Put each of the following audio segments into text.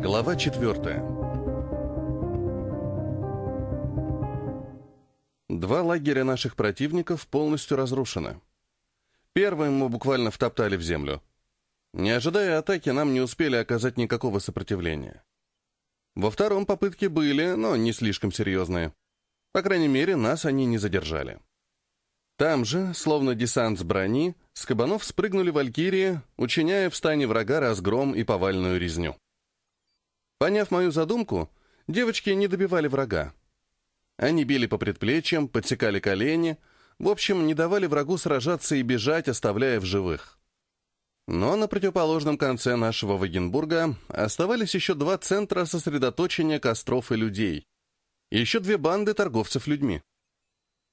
Глава четвертая. Два лагеря наших противников полностью разрушены. Первым мы буквально втоптали в землю. Не ожидая атаки, нам не успели оказать никакого сопротивления. Во втором попытке были, но не слишком серьезные. По крайней мере, нас они не задержали. Там же, словно десант с брони, с кабанов спрыгнули валькирии, учиняя в стане врага разгром и повальную резню. Поняв мою задумку, девочки не добивали врага. Они били по предплечьям, подсекали колени, в общем, не давали врагу сражаться и бежать, оставляя в живых. Но на противоположном конце нашего Вагенбурга оставались еще два центра сосредоточения костров и людей. еще две банды торговцев людьми.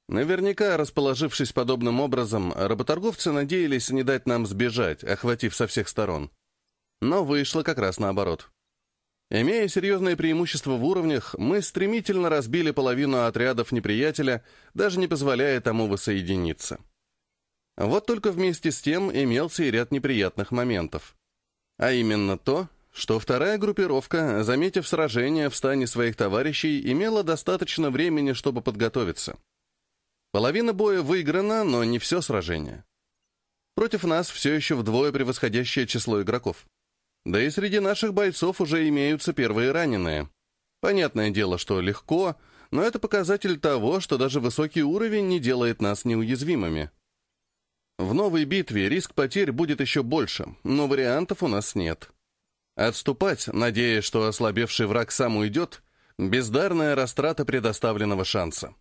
Наверняка, расположившись подобным образом, работорговцы надеялись не дать нам сбежать, охватив со всех сторон. Но вышло как раз наоборот. Имея серьезное преимущество в уровнях, мы стремительно разбили половину отрядов неприятеля, даже не позволяя тому воссоединиться. Вот только вместе с тем имелся и ряд неприятных моментов. А именно то, что вторая группировка, заметив сражение в стане своих товарищей, имела достаточно времени, чтобы подготовиться. Половина боя выиграна, но не все сражение. Против нас все еще вдвое превосходящее число игроков. Да и среди наших бойцов уже имеются первые раненые. Понятное дело, что легко, но это показатель того, что даже высокий уровень не делает нас неуязвимыми. В новой битве риск потерь будет еще больше, но вариантов у нас нет. Отступать, надеясь, что ослабевший враг сам уйдет, бездарная растрата предоставленного шанса.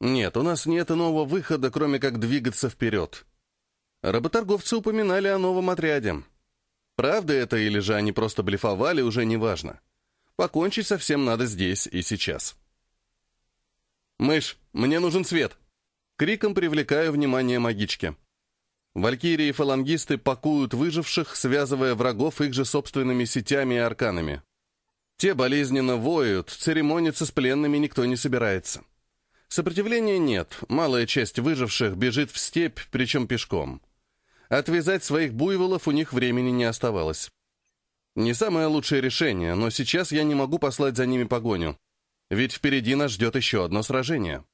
Нет, у нас нет иного выхода, кроме как двигаться вперед. Работорговцы упоминали о новом отряде — Правда это или же они просто блефовали, уже не важно. Покончить со всем надо здесь и сейчас. «Мышь, мне нужен свет!» Криком привлекаю внимание магички. Валькирии и фалангисты пакуют выживших, связывая врагов их же собственными сетями и арканами. Те болезненно воют, церемониться с пленными никто не собирается. Сопротивления нет, малая часть выживших бежит в степь, причем пешком. Отвязать своих буйволов у них времени не оставалось. Не самое лучшее решение, но сейчас я не могу послать за ними погоню. Ведь впереди нас ждет еще одно сражение.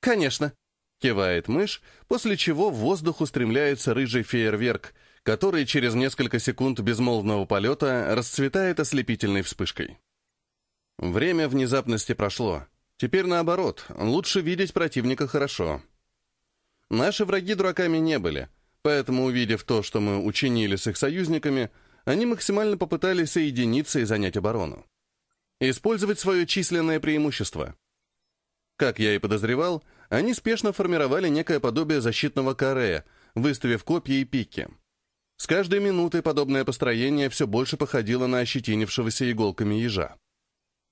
«Конечно», — кивает мышь, после чего в воздух устремляется рыжий фейерверк, который через несколько секунд безмолвного полета расцветает ослепительной вспышкой. Время внезапности прошло. Теперь наоборот, лучше видеть противника хорошо. Наши враги дураками не были — Поэтому, увидев то, что мы учинили с их союзниками, они максимально попытались соединиться и занять оборону. Использовать свое численное преимущество. Как я и подозревал, они спешно формировали некое подобие защитного каре, выставив копья и пики. С каждой минутой подобное построение все больше походило на ощетинившегося иголками ежа.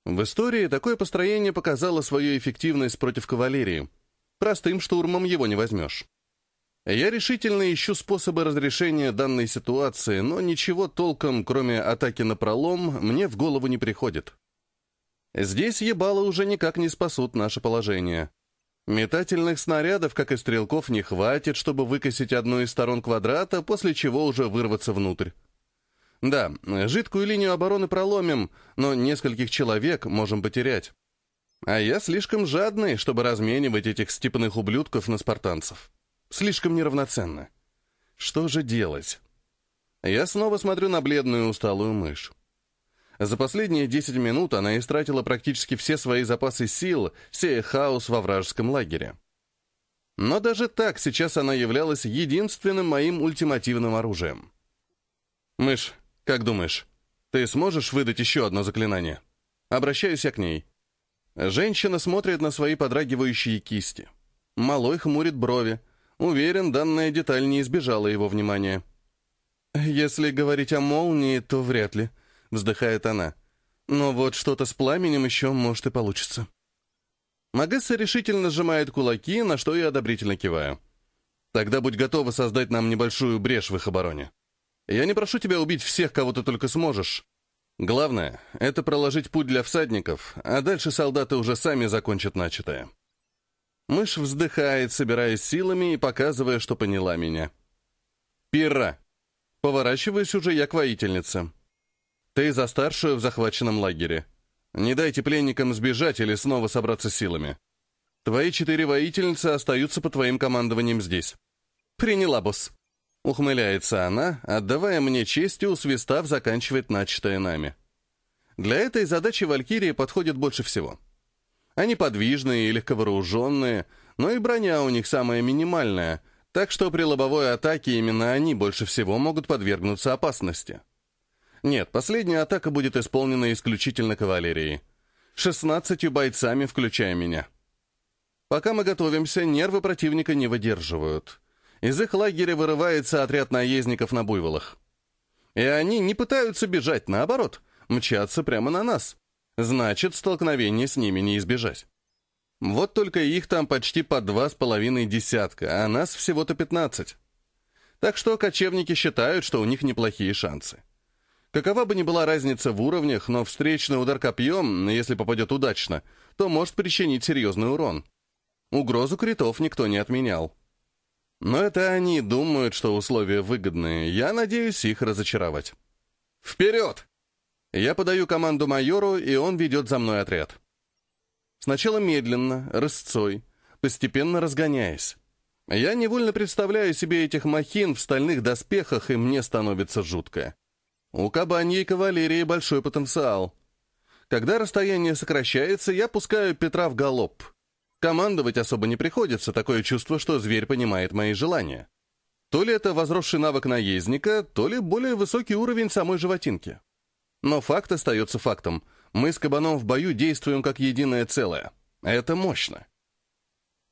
В истории такое построение показало свою эффективность против кавалерии. Простым штурмом его не возьмешь. Я решительно ищу способы разрешения данной ситуации, но ничего толком, кроме атаки на пролом, мне в голову не приходит. Здесь ебало уже никак не спасут наше положение. Метательных снарядов, как и стрелков, не хватит, чтобы выкосить одну из сторон квадрата, после чего уже вырваться внутрь. Да, жидкую линию обороны проломим, но нескольких человек можем потерять. А я слишком жадный, чтобы разменивать этих степных ублюдков на спартанцев. Слишком неравноценно. Что же делать? Я снова смотрю на бледную усталую мышь. За последние 10 минут она истратила практически все свои запасы сил, сея хаос во вражеском лагере. Но даже так сейчас она являлась единственным моим ультимативным оружием. «Мышь, как думаешь, ты сможешь выдать еще одно заклинание?» Обращаюсь я к ней. Женщина смотрит на свои подрагивающие кисти. Малой хмурит брови, Уверен, данная деталь не избежала его внимания. «Если говорить о молнии, то вряд ли», — вздыхает она. «Но вот что-то с пламенем еще, может, и получится». Магесса решительно сжимает кулаки, на что я одобрительно киваю. «Тогда будь готова создать нам небольшую брешь в их обороне. Я не прошу тебя убить всех, кого ты только сможешь. Главное — это проложить путь для всадников, а дальше солдаты уже сами закончат начатое». Мышь вздыхает, собираясь силами и показывая, что поняла меня. «Пира!» Поворачиваюсь уже я к воительнице. Ты за старшую в захваченном лагере. Не дайте пленникам сбежать или снова собраться силами. Твои четыре воительницы остаются по твоим командованием здесь. Приняла, босс. Ухмыляется она, отдавая мне честь и усвистав заканчивает начатое нами. Для этой задачи валькирии подходит больше всего. Они подвижные и легковооруженные, но и броня у них самая минимальная, так что при лобовой атаке именно они больше всего могут подвергнуться опасности. Нет, последняя атака будет исполнена исключительно кавалерией. 16 бойцами, включая меня. Пока мы готовимся, нервы противника не выдерживают. Из их лагеря вырывается отряд наездников на буйволах. И они не пытаются бежать, наоборот, мчатся прямо на нас. Значит, столкновения с ними не избежать. Вот только их там почти по два с половиной десятка, а нас всего-то пятнадцать. Так что кочевники считают, что у них неплохие шансы. Какова бы ни была разница в уровнях, но встречный удар копьем, если попадет удачно, то может причинить серьезный урон. Угрозу критов никто не отменял. Но это они думают, что условия выгодные. Я надеюсь их разочаровать. «Вперед!» Я подаю команду майору, и он ведет за мной отряд. Сначала медленно, рысцой, постепенно разгоняясь. Я невольно представляю себе этих махин в стальных доспехах, и мне становится жутко. У кабаньей кавалерии большой потенциал. Когда расстояние сокращается, я пускаю Петра в галоп. Командовать особо не приходится, такое чувство, что зверь понимает мои желания. То ли это возросший навык наездника, то ли более высокий уровень самой животинки. Но факт остается фактом — мы с кабаном в бою действуем как единое целое. Это мощно.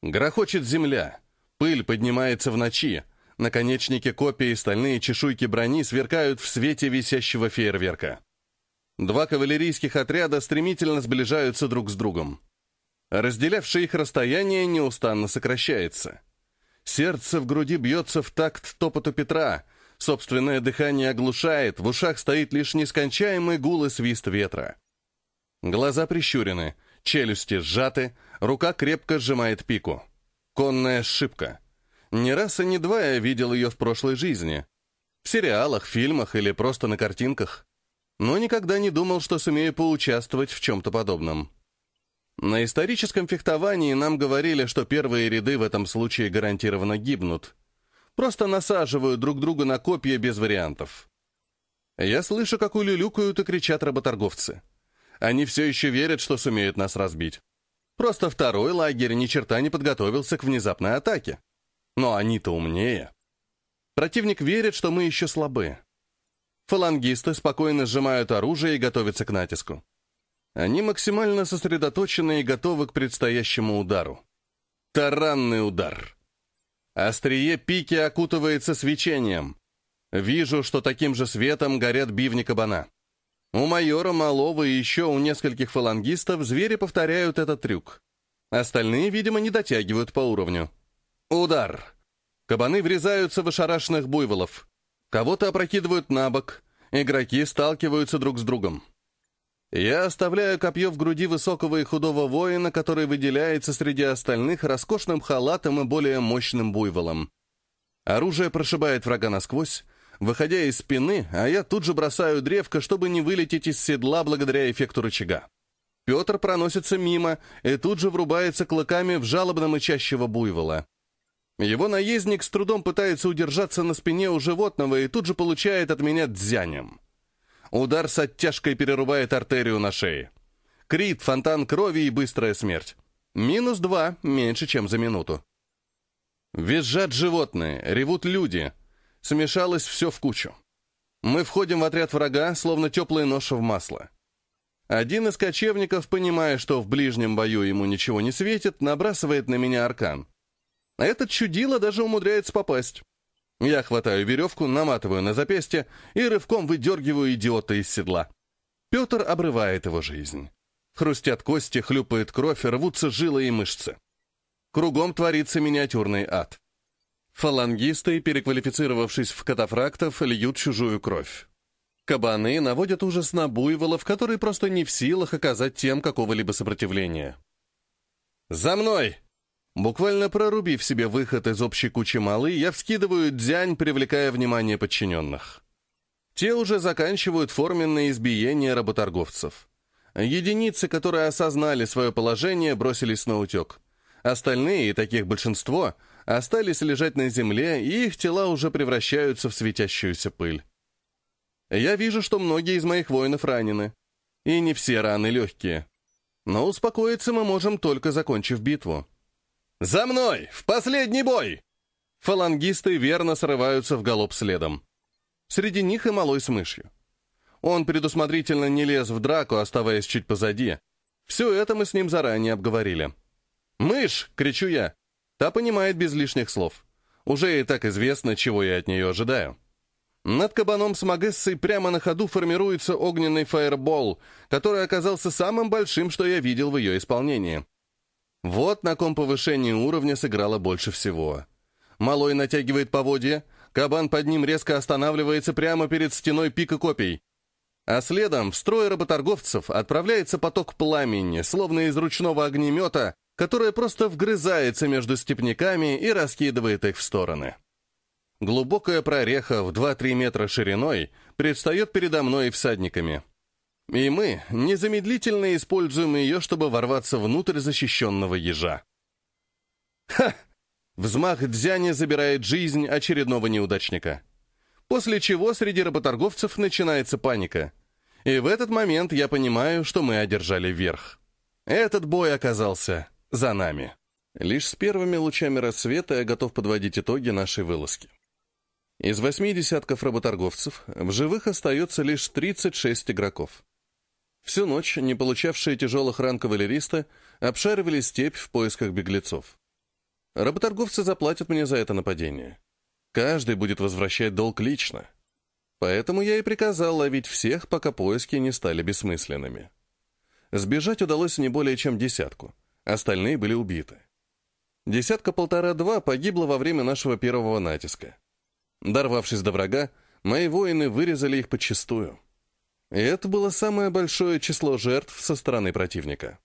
Грохочет земля. Пыль поднимается в ночи. Наконечники копий и стальные чешуйки брони сверкают в свете висящего фейерверка. Два кавалерийских отряда стремительно сближаются друг с другом. Разделявшее их расстояние неустанно сокращается. Сердце в груди бьется в такт топоту Петра. Собственное дыхание оглушает, в ушах стоит лишь нескончаемый гул и свист ветра. Глаза прищурены, челюсти сжаты, рука крепко сжимает пику. Конная ошибка. Не раз и не два я видел ее в прошлой жизни. В сериалах, фильмах или просто на картинках. Но никогда не думал, что сумею поучаствовать в чем-то подобном. На историческом фехтовании нам говорили, что первые ряды в этом случае гарантированно гибнут. Просто насаживают друг друга на копья без вариантов. Я слышу, как улюлюкают и кричат работорговцы. Они все еще верят, что сумеют нас разбить. Просто второй лагерь ни черта не подготовился к внезапной атаке. Но они-то умнее. Противник верит, что мы еще слабы. Фалангисты спокойно сжимают оружие и готовятся к натиску. Они максимально сосредоточены и готовы к предстоящему удару. Таранный удар. Острие пики окутывается свечением. Вижу, что таким же светом горят бивни кабана. У майора Малова и еще у нескольких фалангистов звери повторяют этот трюк. Остальные, видимо, не дотягивают по уровню. Удар. Кабаны врезаются в ошарашенных буйволов. Кого-то опрокидывают на бок. Игроки сталкиваются друг с другом. Я оставляю копье в груди высокого и худого воина, который выделяется среди остальных роскошным халатом и более мощным буйволом. Оружие прошибает врага насквозь, выходя из спины, а я тут же бросаю древко, чтобы не вылететь из седла благодаря эффекту рычага. Петр проносится мимо и тут же врубается клыками в жалобно мычащего буйвола. Его наездник с трудом пытается удержаться на спине у животного и тут же получает от меня дзянем. Удар с оттяжкой перерубает артерию на шее. Крит, фонтан крови и быстрая смерть. Минус два, меньше, чем за минуту. Визжат животные, ревут люди — Смешалось все в кучу. Мы входим в отряд врага, словно теплый нож в масло. Один из кочевников, понимая, что в ближнем бою ему ничего не светит, набрасывает на меня аркан. Этот чудило даже умудряется попасть. Я хватаю веревку, наматываю на запястье и рывком выдергиваю идиота из седла. Петр обрывает его жизнь. Хрустят кости, хлюпает кровь, рвутся жилы и мышцы. Кругом творится миниатюрный ад. Фалангисты, переквалифицировавшись в катафрактов, льют чужую кровь. Кабаны наводят ужас на буйволов, которые просто не в силах оказать тем какого-либо сопротивления. «За мной!» Буквально прорубив себе выход из общей кучи малы, я вскидываю дзянь, привлекая внимание подчиненных. Те уже заканчивают форменное избиение работорговцев. Единицы, которые осознали свое положение, бросились на утек. Остальные, и таких большинство, остались лежать на земле, и их тела уже превращаются в светящуюся пыль. Я вижу, что многие из моих воинов ранены. И не все раны легкие. Но успокоиться мы можем, только закончив битву. «За мной! В последний бой!» Фалангисты верно срываются в галоп следом. Среди них и малой с мышью. Он предусмотрительно не лез в драку, оставаясь чуть позади. Все это мы с ним заранее обговорили. «Мышь!» — кричу я. Та понимает без лишних слов. Уже и так известно, чего я от нее ожидаю. Над кабаном с Магессой прямо на ходу формируется огненный фаербол, который оказался самым большим, что я видел в ее исполнении. Вот на ком повышение уровня сыграло больше всего. Малой натягивает поводья, кабан под ним резко останавливается прямо перед стеной пика копий. А следом в строй работорговцев отправляется поток пламени, словно из ручного огнемета, которое просто вгрызается между степняками и раскидывает их в стороны. Глубокая прореха в 2-3 метра шириной предстает передо мной и всадниками. И мы незамедлительно используем ее, чтобы ворваться внутрь защищенного ежа. Ха! Взмах дзяни забирает жизнь очередного неудачника. После чего среди работорговцев начинается паника. И в этот момент я понимаю, что мы одержали верх. Этот бой оказался за нами. Лишь с первыми лучами рассвета я готов подводить итоги нашей вылазки. Из восьми десятков работорговцев в живых остается лишь 36 игроков. Всю ночь не получавшие тяжелых ран кавалеристы обшаривали степь в поисках беглецов. Работорговцы заплатят мне за это нападение. Каждый будет возвращать долг лично. Поэтому я и приказал ловить всех, пока поиски не стали бессмысленными. Сбежать удалось не более чем десятку. Остальные были убиты. Десятка-полтора-два погибло во время нашего первого натиска. Дорвавшись до врага, мои воины вырезали их подчистую. И это было самое большое число жертв со стороны противника.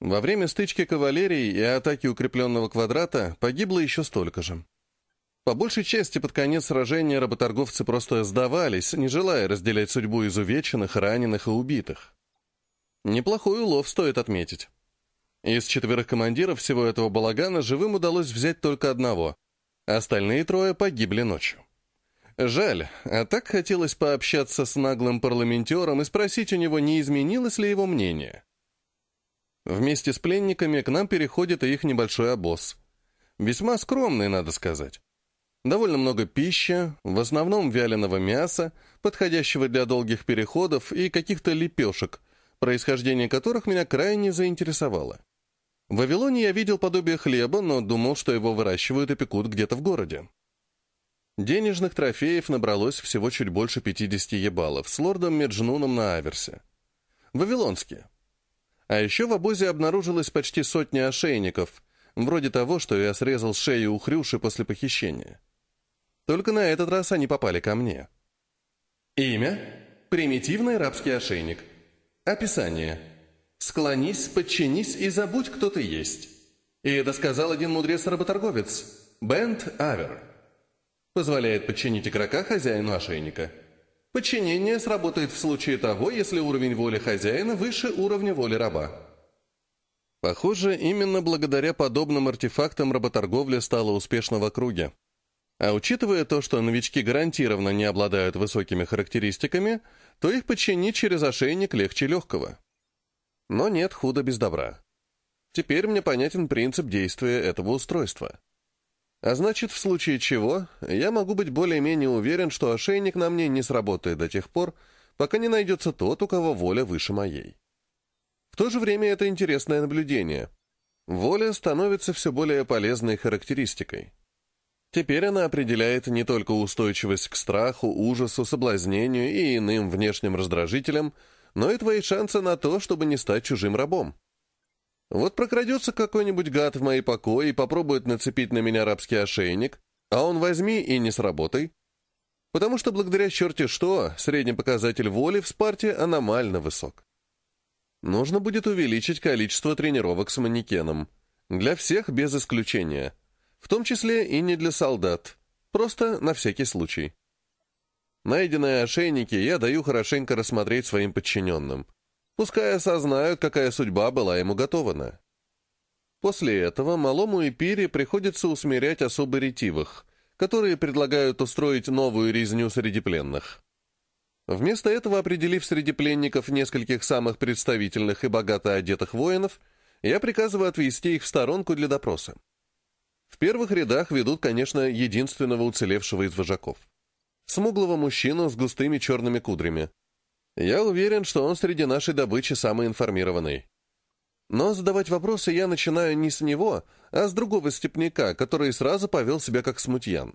Во время стычки кавалерии и атаки укрепленного квадрата погибло еще столько же. По большей части под конец сражения работорговцы просто сдавались, не желая разделять судьбу изувеченных, раненых и убитых. Неплохой улов стоит отметить. Из четверых командиров всего этого балагана живым удалось взять только одного. Остальные трое погибли ночью. Жаль, а так хотелось пообщаться с наглым парламентером и спросить у него, не изменилось ли его мнение. Вместе с пленниками к нам переходит и их небольшой обоз. Весьма скромный, надо сказать. Довольно много пищи, в основном вяленого мяса, подходящего для долгих переходов, и каких-то лепешек, происхождение которых меня крайне заинтересовало. В Вавилоне я видел подобие хлеба, но думал, что его выращивают и пекут где-то в городе. Денежных трофеев набралось всего чуть больше 50 ебалов с лордом Меджнуном на Аверсе. Вавилонские. А еще в обозе обнаружилось почти сотня ошейников, вроде того, что я срезал шею у Хрюши после похищения. Только на этот раз они попали ко мне. Имя – примитивный рабский ошейник. Описание – Склонись, подчинись и забудь, кто ты есть. И это сказал один мудрец-работорговец, Бент Авер. Позволяет подчинить игрока хозяину ошейника. Подчинение сработает в случае того, если уровень воли хозяина выше уровня воли раба. Похоже, именно благодаря подобным артефактам работорговля стала успешна в округе. А учитывая то, что новички гарантированно не обладают высокими характеристиками, то их подчинить через ошейник легче легкого. Но нет худа без добра. Теперь мне понятен принцип действия этого устройства. А значит, в случае чего, я могу быть более-менее уверен, что ошейник на мне не сработает до тех пор, пока не найдется тот, у кого воля выше моей. В то же время это интересное наблюдение. Воля становится все более полезной характеристикой. Теперь она определяет не только устойчивость к страху, ужасу, соблазнению и иным внешним раздражителям, но и твои шансы на то, чтобы не стать чужим рабом. Вот прокрадется какой-нибудь гад в мои покои и попробует нацепить на меня рабский ошейник, а он возьми и не сработай. Потому что благодаря черти что, средний показатель воли в Спарте аномально высок. Нужно будет увеличить количество тренировок с манекеном. Для всех без исключения. В том числе и не для солдат. Просто на всякий случай. Найденные ошейники я даю хорошенько рассмотреть своим подчиненным. Пускай осознают, какая судьба была ему готована. После этого малому Эпире приходится усмирять особо ретивых, которые предлагают устроить новую резню среди пленных. Вместо этого, определив среди пленников нескольких самых представительных и богато одетых воинов, я приказываю отвести их в сторонку для допроса. В первых рядах ведут, конечно, единственного уцелевшего из вожаков. Смуглого мужчину с густыми черными кудрями. Я уверен, что он среди нашей добычи самый информированный. Но задавать вопросы я начинаю не с него, а с другого степняка, который сразу повел себя как смутьян.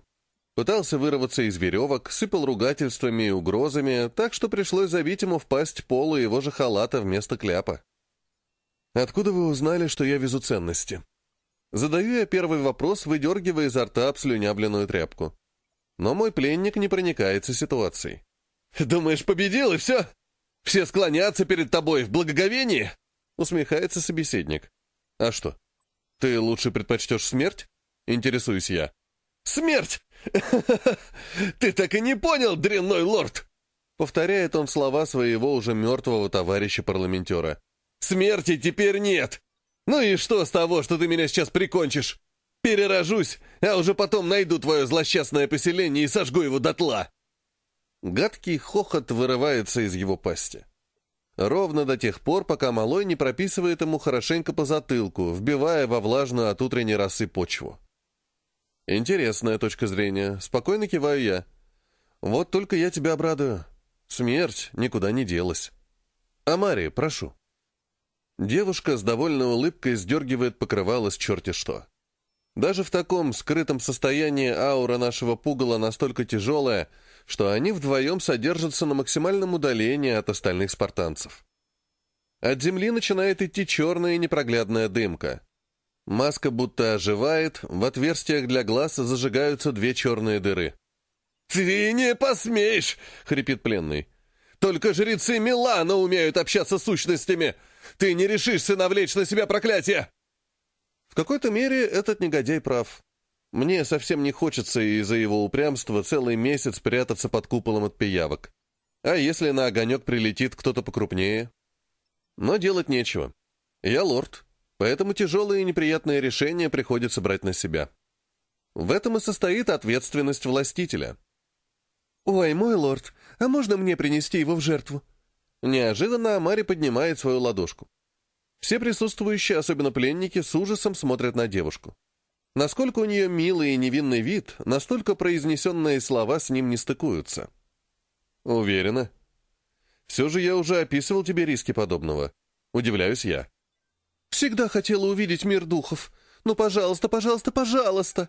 Пытался вырваться из веревок, сыпал ругательствами и угрозами, так что пришлось забить ему в пасть полу его же халата вместо кляпа. «Откуда вы узнали, что я везу ценности?» Задаю я первый вопрос, выдергивая изо рта обслюнявленную тряпку. Но мой пленник не проникается ситуацией. «Думаешь, победил, и все? Все склонятся перед тобой в благоговении?» Усмехается собеседник. «А что? Ты лучше предпочтешь смерть?» Интересуюсь я. «Смерть! Ты так и не понял, дрянной лорд!» Повторяет он слова своего уже мертвого товарища-парламентера. «Смерти теперь нет! Ну и что с того, что ты меня сейчас прикончишь? Перерожусь, а уже потом найду твое злосчастное поселение и сожгу его дотла!» Гадкий хохот вырывается из его пасти. Ровно до тех пор, пока малой не прописывает ему хорошенько по затылку, вбивая во влажную от утренней росы почву. Интересная точка зрения. Спокойно киваю я. Вот только я тебя обрадую. Смерть никуда не делась. Амари, прошу. Девушка с довольной улыбкой сдергивает покрывало с черти что. Даже в таком скрытом состоянии аура нашего пугала настолько тяжелая, что они вдвоем содержатся на максимальном удалении от остальных спартанцев. От земли начинает идти черная непроглядная дымка. Маска будто оживает, в отверстиях для глаз зажигаются две черные дыры. «Ты не посмеешь!» — хрипит пленный. «Только жрецы Милана умеют общаться с сущностями! Ты не решишься навлечь на себя проклятие!» В какой-то мере этот негодяй прав. Мне совсем не хочется из-за его упрямства целый месяц прятаться под куполом от пиявок. А если на огонек прилетит кто-то покрупнее? Но делать нечего. Я лорд, поэтому тяжелые и неприятные решения приходится брать на себя. В этом и состоит ответственность властителя. «Ой, мой лорд, а можно мне принести его в жертву?» Неожиданно Амари поднимает свою ладошку. Все присутствующие, особенно пленники, с ужасом смотрят на девушку. Насколько у нее милый и невинный вид, настолько произнесенные слова с ним не стыкуются. Уверена. Все же я уже описывал тебе риски подобного. Удивляюсь я. Всегда хотела увидеть мир духов. Ну, пожалуйста, пожалуйста, пожалуйста.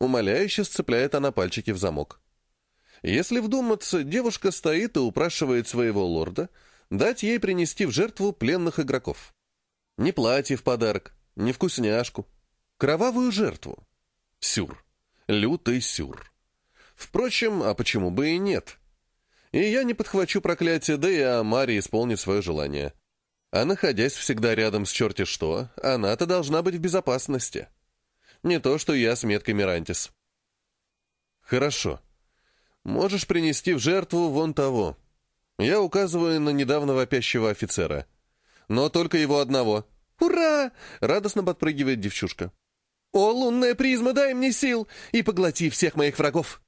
Умоляюще сцепляет она пальчики в замок. Если вдуматься, девушка стоит и упрашивает своего лорда дать ей принести в жертву пленных игроков. Не платье в подарок, не вкусняшку, Кровавую жертву. Сюр. Лютый сюр. Впрочем, а почему бы и нет? И я не подхвачу проклятие, да и Амари исполнит свое желание. А находясь всегда рядом с черти что, она-то должна быть в безопасности. Не то, что я с меткой Мирантис. Хорошо. Можешь принести в жертву вон того. Я указываю на недавно вопящего офицера. Но только его одного. «Ура!» — радостно подпрыгивает девчушка. «О, лунная призма, дай мне сил и поглоти всех моих врагов!»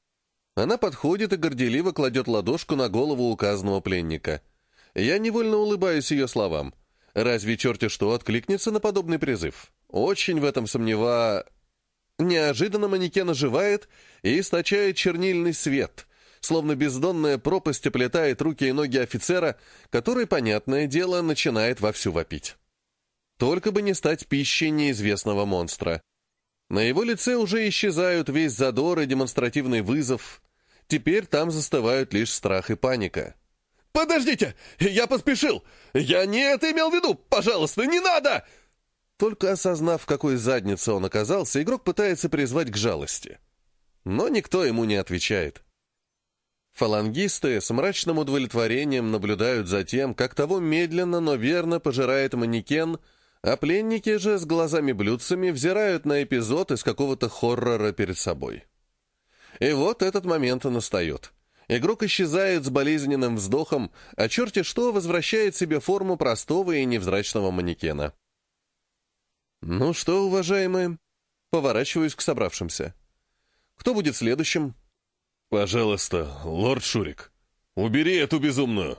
Она подходит и горделиво кладет ладошку на голову указанного пленника. Я невольно улыбаюсь ее словам. Разве черти что откликнется на подобный призыв? Очень в этом сомнева... Неожиданно манекен оживает и источает чернильный свет, словно бездонная пропасть оплетает руки и ноги офицера, который, понятное дело, начинает вовсю вопить. Только бы не стать пищей неизвестного монстра. На его лице уже исчезают весь задор и демонстративный вызов. Теперь там застывают лишь страх и паника. «Подождите! Я поспешил! Я не это имел в виду! Пожалуйста, не надо!» Только осознав, в какой заднице он оказался, игрок пытается призвать к жалости. Но никто ему не отвечает. Фалангисты с мрачным удовлетворением наблюдают за тем, как того медленно, но верно пожирает манекен — а пленники же с глазами-блюдцами взирают на эпизод из какого-то хоррора перед собой. И вот этот момент и настает. Игрок исчезает с болезненным вздохом, а черти что возвращает себе форму простого и невзрачного манекена. «Ну что, уважаемые?» Поворачиваюсь к собравшимся. «Кто будет следующим?» «Пожалуйста, лорд Шурик, убери эту безумную!»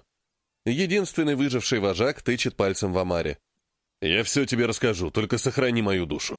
Единственный выживший вожак тычет пальцем в Амаре. «Я все тебе расскажу, только сохрани мою душу».